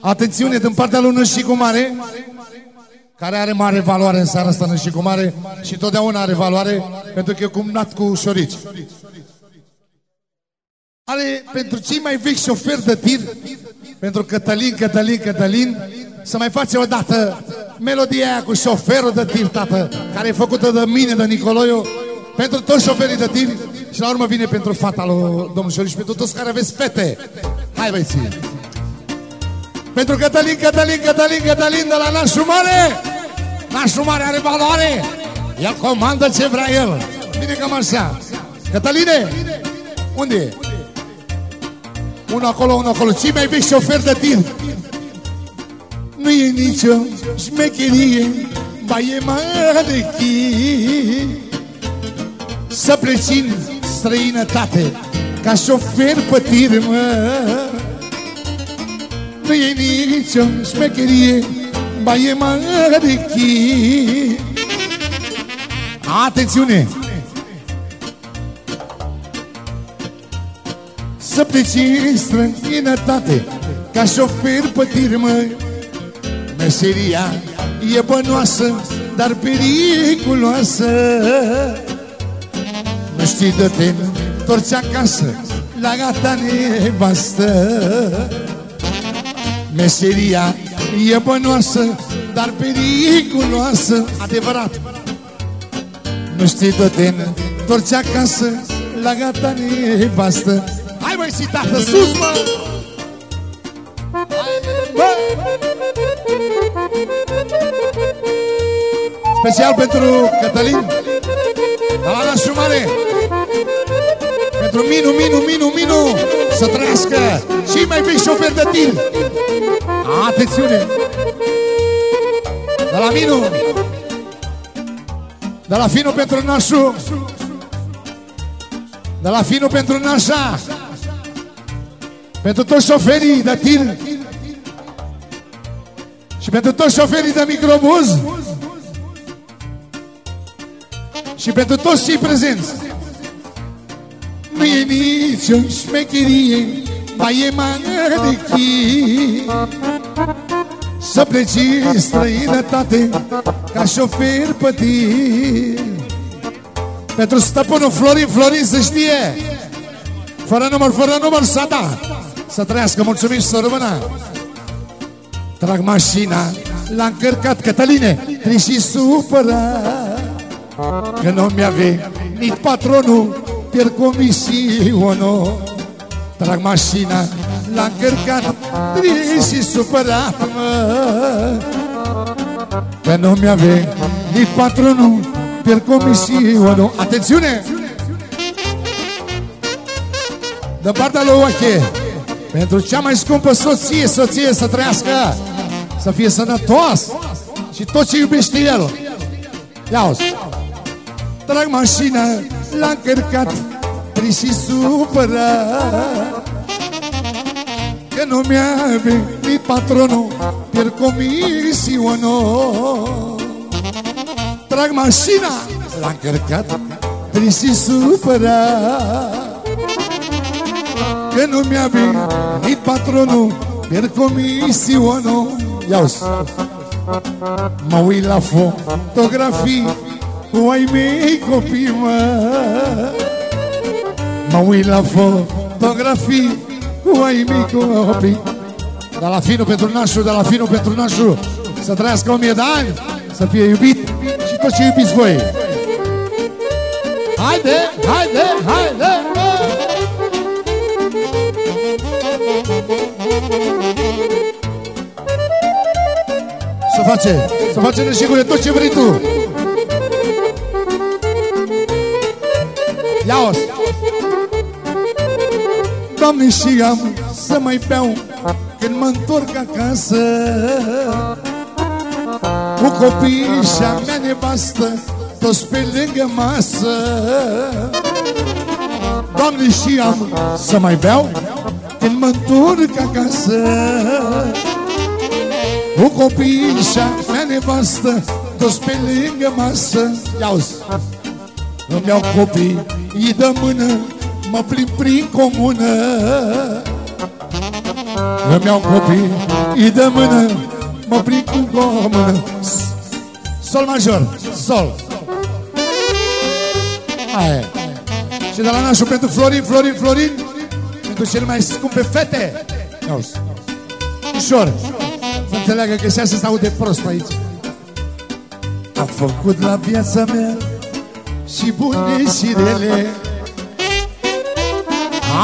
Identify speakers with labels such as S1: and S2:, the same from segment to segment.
S1: Atențiune din partea lui Nășicu Mare, care are mare valoare în seara asta Nășicu Mare și totdeauna are valoare pentru că e cumnat cu șorici. Are pentru cei mai vechi șoferi de tir, pentru Cătălin, Cătălin, Cătălin, să mai face o dată melodia aia cu șoferul de tir, tată, care e făcută de mine, de Nicoloiu, pentru toți șoferii de tir și la urmă vine pentru fata lui domnul Șorici, pentru toți care aveți fete. Hai băieții! Pentru Cătălin, Cătălin, Cătălin, Cătălin de la Nașul Mare! Nașul Mare are valoare! El comandă ce vrea el! Bine cam așa! Cătăline! Unde e? Unul acolo, unul acolo. Cei mai vechi șoferi de tir. Nu e nicio șmecherie, ba e mare chi. Să pleci în străinătate ca șofer pe tir, mă. Nu e nicio șmecherie, ba e mare chi. Atențiune! Să pleci în străinătate Ca șofer pe tirmă Meseria e bănoasă Dar periculoasă Nu știi de te întorci acasă La gata nevastă Meseria e bănoasă Dar periculoasă. Adevărat. Nu știi de te întorci acasă La gata nevastă. Hai băi și tată, sus mă! Special pentru Cătălin De la nașul mare Pentru Minu, Minu, Minu, Minu Să trăiască și mai vechi șofer de tir Atențiune! De la Minu! De la Finu pentru nașul De la Finu pentru nașa! Pentru toți șoferii de tir! Și pentru toți șoferii de microbuz! Și pentru toți cei prezenți Nu e nicio șmecherie Mai e mană de chi Să pleci în străinătate Ca șofer pe tir Pentru stăpânul Florin Florin să știe. Fără număr, fără număr, s-a dat. Să trăiască, mulțumim și să rămână. Trag mașina L-a încărcat Cătăline Tri și supăra Că nu mi-a venit patronul Pierd comisionul Trag mașina L-a încărcat Tri și supărat mă Că nu mi-a venit patronul Pierd comisionul Atențiune! De partea lui Oache pentru cea mai scumpă soție, soție să trăiască Să fie sănătos Și tot ce iubește el ia -o. Trag mașina, l-a încărcat Trist și supărat Că nu mi-a venit patronul Pierd comisionul Trag mașina, l-a încărcat Trist și supărat Că nu mi-a venit patronul Pierd comisionul ia Mă uit la fotografii Cu ai mei copii, mă. Mă uit la fotografii Cu ai mei copii. De la finul pentru nașul, de la finul pentru nașul. Să trăiască o mie de ani Să fie iubit și tot ce iubiți voi. Haide, haide, haide! Să face, să face neșigure tot ce vrei tu Ia-o Doamne și am să mai beau Când mă întorc acasă. Cu copiii și a mea nevastă Toți pe lângă masă. Doamne și am să mai beau când mă întorc acasă. Cu copiii și a mea nevastă Toți pe lângă masă. Iauzi Îmi iau copii, îi dă mână Mă plimb prin comună. Îmi iau copii, îi dă mână Mă prind cu o mână Sol major, sol. Aia Și de la nașul pentru Florin, Florin, Florin Pentru cele mai scumpe fete. Auzi Ușor. Să înțeleagă că și așa se aude prost aici. Am făcut la viața mea Și bune și rele.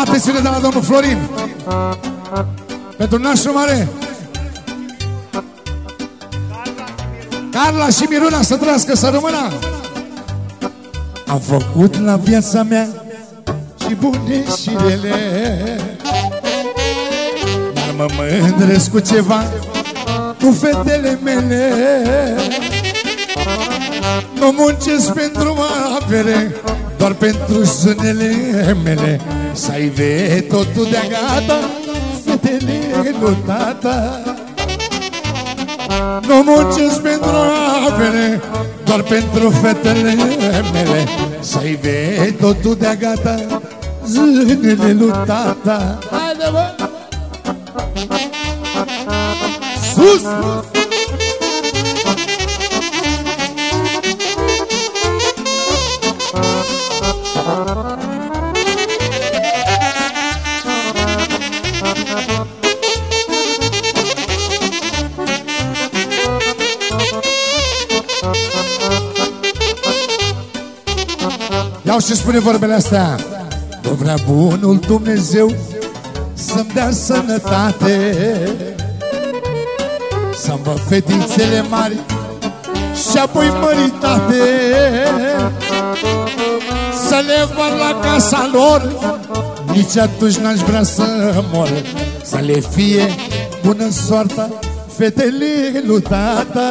S1: Atențiune de la domnul Florin. Pentru nașul mare. Carla și Miruna să trăiască, să rămână. Am făcut la viața mea Și bune și rele. Dar mă mândresc cu ceva Cu fetele mele Nu muncesc pentru avere Doar pentru sânele mele Să ai vei totul de gata Fetele lui tata Nu muncesc pentru avere Doar pentru fetele mele Să-i vei totul de gata Zânele lui tata Haide bă! Sus! Iau și spune vorbele astea. Nu vrea bunul Dumnezeu Să-mi dea sănătate Să-mi văd fetițele mari Și apoi măritate Să le văd la casa lor Nici atunci n-aș vrea să mor Să le fie bună soarta Fetele lui tata.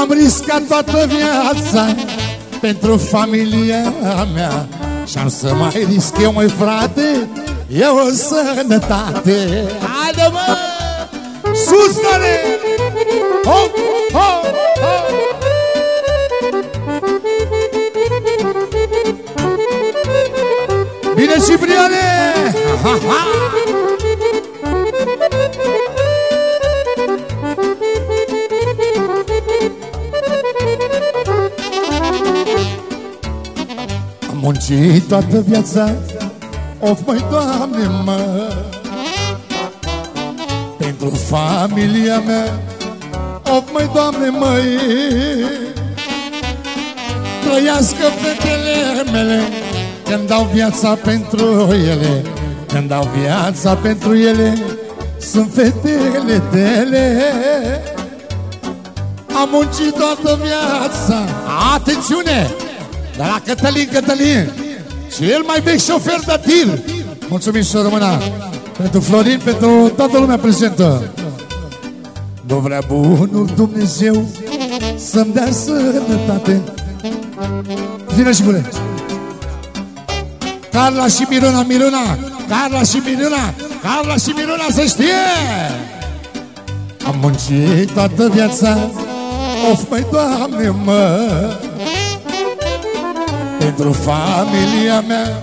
S1: Am riscat toată viața pentru familia mea Și am să mai risc eu, măi frate Eu o sănătate Haide mă! Sus tare! Ho, ho, ho! Bine Cipriane! Ha, ha, ha! Am muncit toată viața Of, măi, Doamne, mă. Pentru familia mea Of, măi, Doamne, măi. Trăiască fetele mele Când dau viața pentru ele Când dau viața pentru ele Sunt fetele tale Am muncit toată viața. Atențiune! De la Cătălin Cătălin Cel mai vechi șofer de tir Mulțumim și rămâna Pentru Florin, pentru toată lumea prezentă. Nu vrea bunul Dumnezeu Să-mi dea sănătate. Vine și gule Carla și Miruna, Miruna. Carla și Miruna. Carla și Miruna să știe. Am muncit toată viața. Of, măi, Doamne, mă pentru familia mea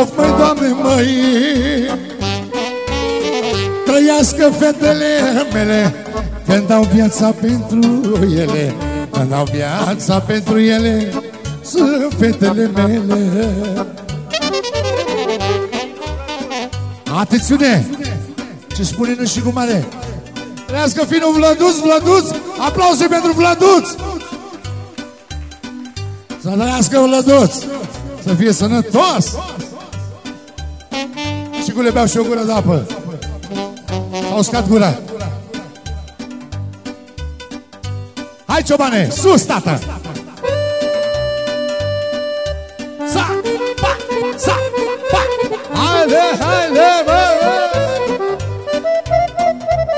S1: Of, măi, Doamne, măi. Trăiască fetele mele Când dau viața pentru ele Când dau viața pentru ele Sunt fetele mele. Atențiune! Ce spune nu și cu mare? Trăiască finul Vlăduț, Vlăduț! Aplauze pentru Vlăduț să trăiască Vlăduț Să fie sănătos. Și cu le beau și o gură de apă. S-a uscat gura. Hai ciobane, sus tată! Sa, pa, sa, pa! Haide, haide, bă, bă.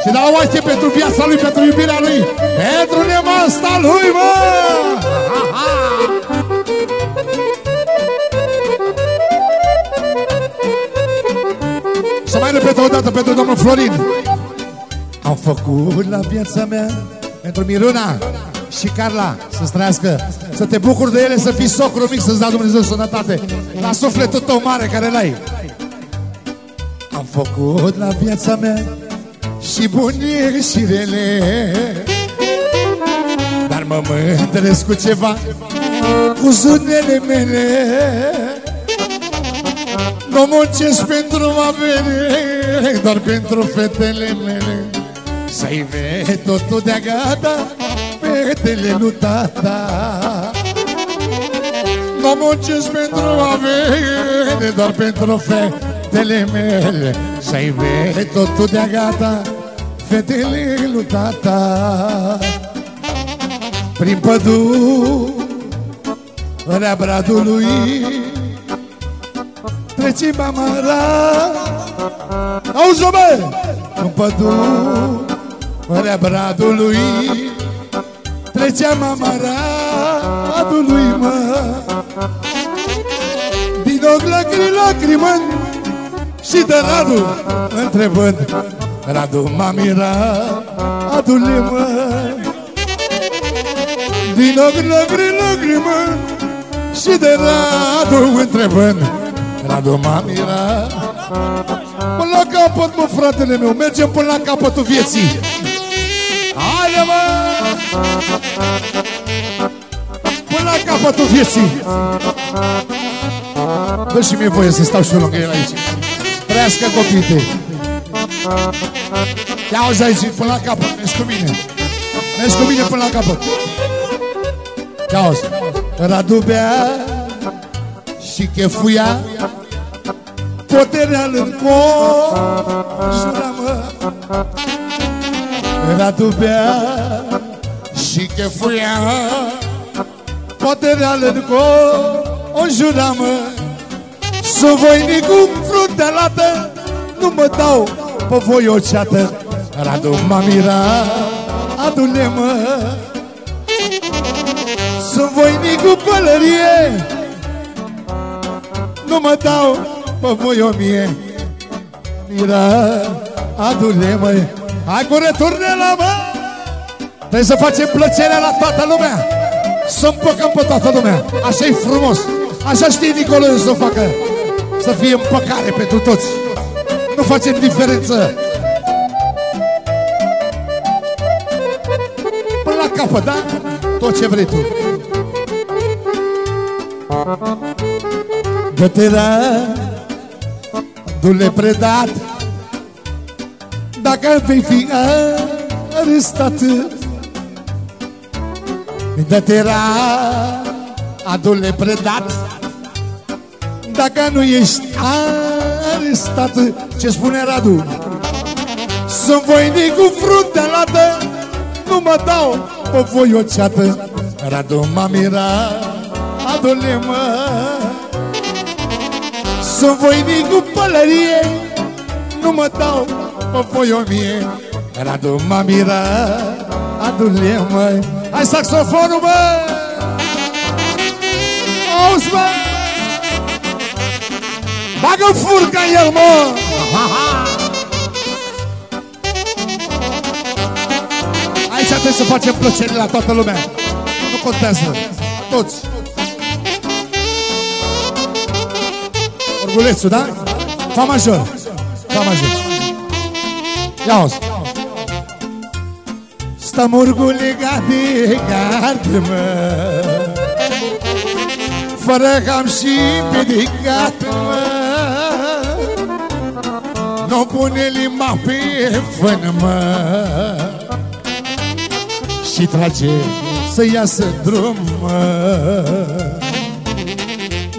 S1: Și dau oache pentru viața lui, pentru iubirea lui. Pentru nevasta lui, bă Să mai repet o dată pentru domnul Florin. Am făcut la viața mea Pentru Miruna și Carla Să-ți trăiască. Să te bucuri de ele, să fii socru mic Să-ți dea Dumnezeu sănătate. La sufletul tău mare care l-ai. Am Am făcut la viața mea și bune și rele. Dar mă mândresc cu ceva, cu zunele mele Nu muncesc pentru avere, doar pentru fetele mele. Să-i vezi totul de gata, fetele lui tata. Nu muncesc pentru avere, doar pentru fetele mele. Să-i vezi totul de gata, fetele lui tata. Prin pădurea bradului Trece mamara Auzi-o, bă! În pădurea bradului Trecea mamara adului, mă. Din ochi lacri, lacrimând Și de Radu întrebând Radu m-a mirat, adule, mă. Din ochi lacri, lacrimând Și de Radu întrebând Radu m-a mirat Până la capăt, mă, fratele meu Mergem până la capătul vieții. Haide, mă! Până la capătul vieții. Dă și mie voie să stau și eu lângă el aici. Trăiască copiii tăi. Ia auzi aici, până la capăt, mergi cu mine. Mergi cu mine până la capăt. Ia auzi Radu bea și chefuia Poterea în mă Radu bea și chefuia Poterea în o juramă Sunt voinicul fruntea lată Nu mă dau pe voi o ceată. Radu m-a mirat Adule mă Sunt voinicul pălărie Nu mă dau pe voi o mie. Mira, adule măi. Hai cu returnela mă. Trebuie să facem plăcerea la toată lumea? Să împăcăm pe toată lumea. Așa e frumos. Așa știe Nicolae să o facă. Să fie împăcare pentru toți. Nu facem diferență. Până la capăt, da? Tot ce vrei tu Dă-te Du-le predat. Dacă vei fi arestat Dă-te Adu-le predat. Dacă nu ești arestat Ce spune Radu? Sunt voinic cu fruntea lată Nu mă dau pe voi o ceată Radu m-a mirat Adu-le mă sunt voinic cu pălărie Nu mă dau pe voi o mie Radu m-a mirat Adu-le mă Hai saxofonul mă Auzi mă Bagă furca în el mă Aici trebuie să facem plăcere la toată lumea Nu contează Toți Orgulețul, da? Fa major. Fa major. Ia -o. Stăm urgul legat de gard, mă Fără cam și pidicat, mă Nu pune limba pe fân, mă Și trage să iasă drum, mă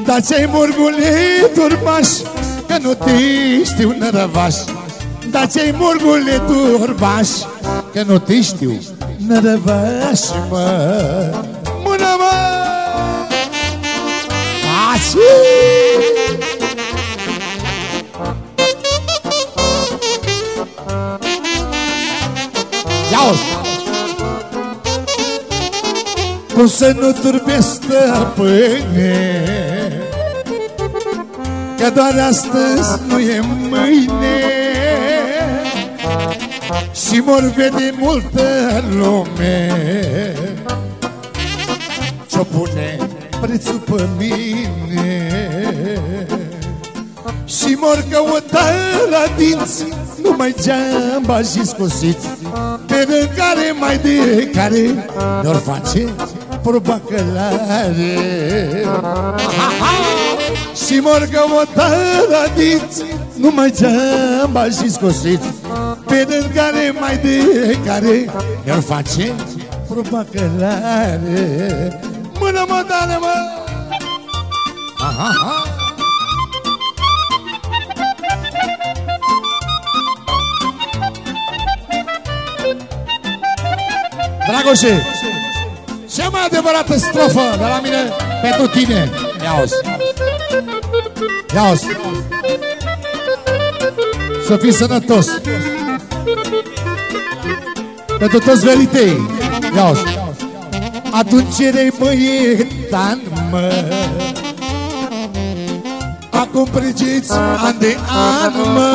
S1: dar ce-ai murgulit urmaș Că nu te știu nărăvaș? Dar ce-ai murgulit urmaș Că nu te știu nărăvaș, mă? Mână, mă! Așa! Ia-o! Cum să nu turbesc stăpâne Că doar astăzi nu e mâine. Și mor vede multă lume. Ce-o pune prețul pe mine? Și mor căută la dinți Numai geamba și scusiți. Pe de care mai de care Ne-or face probacălare Și mor căută la dinți Numai geamba și scusiți Pe de care mai de care Ne-or face probacălare Mână mă, dale mă! Aha, aha. Dragoșe, cea mai adevărată strofă de la mine pentru tine. Ia-o-ți. Ia-o-ți. Să fii sănătos. Pentru toți veritei. Ia-o-ți. Atunci erai băietan, mă Acum pregeți an de an, mă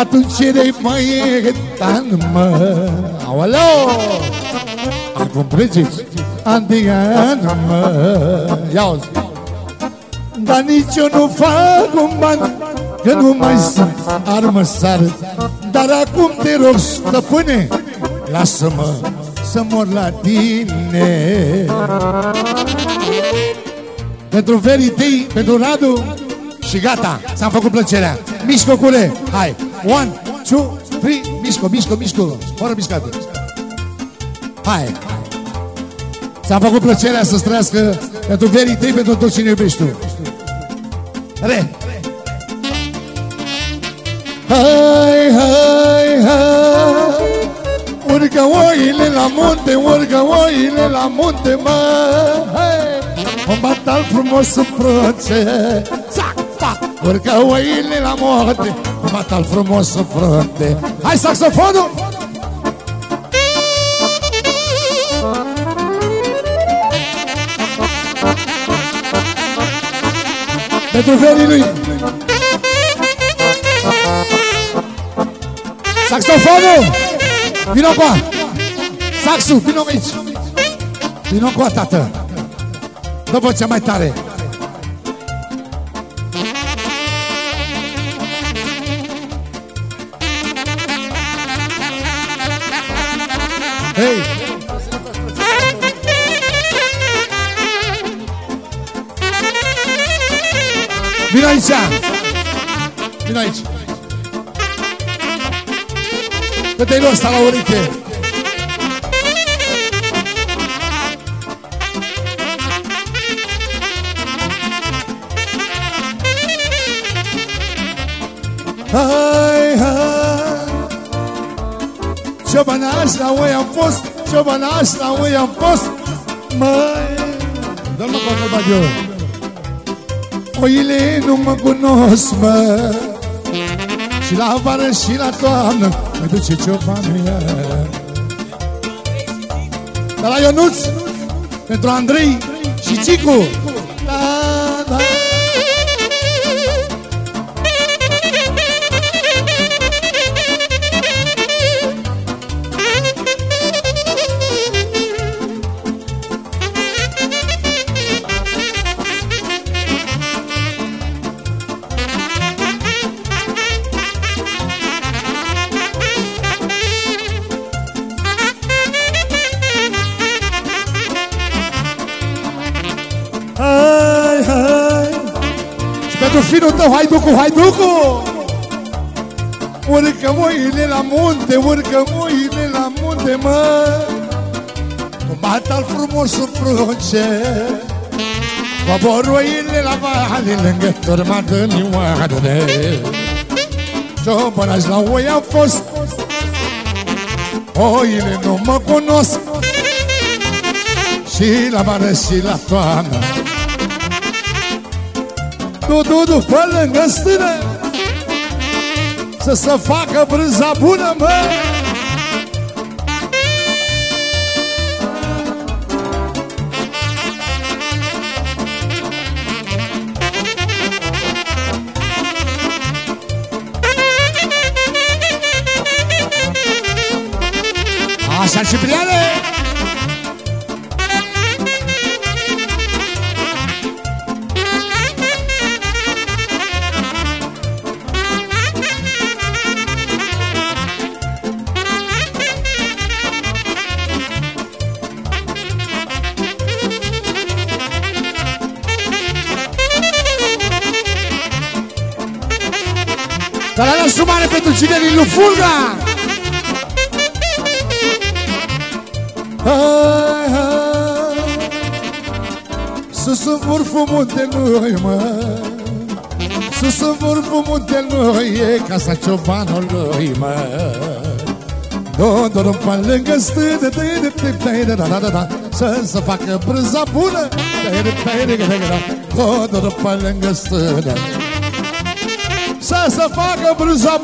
S1: atunci erai băietan, mă Aoleo! Acum preziți Andian, mă. Ia Dar nici eu nu fac un ban Că nu mai sunt armăsar Dar acum te rog, stăpâne Lasă-mă să mor la tine. Pentru veritei, pentru Radu Și gata, s-am făcut plăcerea. Mișco, cule, hai. One, two, three, mișco, mișco, mișco Fără mișcate Hai S-a făcut plăcerea să străiască Pentru verii tăi, pentru tot cine iubești tu. Re. Hai, hai, hai. Urcă oile la munte, urcă oile la munte, mă. Hai Un batal frumos în frunce Zac, zac Urcă oile la munte fatal frumos în frunte. Hai saxofonul! Pentru verii lui. Saxofonul! Vino cu Saxul, vino aici. Vino cu tată. Dă vocea mai tare Vino aici! Vino aici! Dă-te-i ăsta la ureche! Hai, hai! Ciobănaș la oi am fost Ciobănaș la oi am fost Măi Dă-l mă cu Badio Oile nu mă cunosc, mă. Și la vară și la toamnă Mă duce ciobania De la Ionuț Pentru Andrei și Cicu finul tău, haiducu, haiducu! Urcă moile la munte, urcă moile la munte, mă! Cu batal frumos în frunce Coboroile la vale, lângă turma de nioară Ciobănaș la oi am fost Oile nu mă cunosc. Și la vară și la toamnă Du, du, du, pe lângă stână Să se facă brânza bună, mă Așa, Cipriane! Dar la sumare pentru cine din Lufulga Hai, hai! Sus în vârful muntelui, mă. Sus în vârful muntelui E casa ciobanului, mă. Nu dorm pe lângă stână Să se facă brânza bună. Nu dorm pe lângă stână Să se facă brânza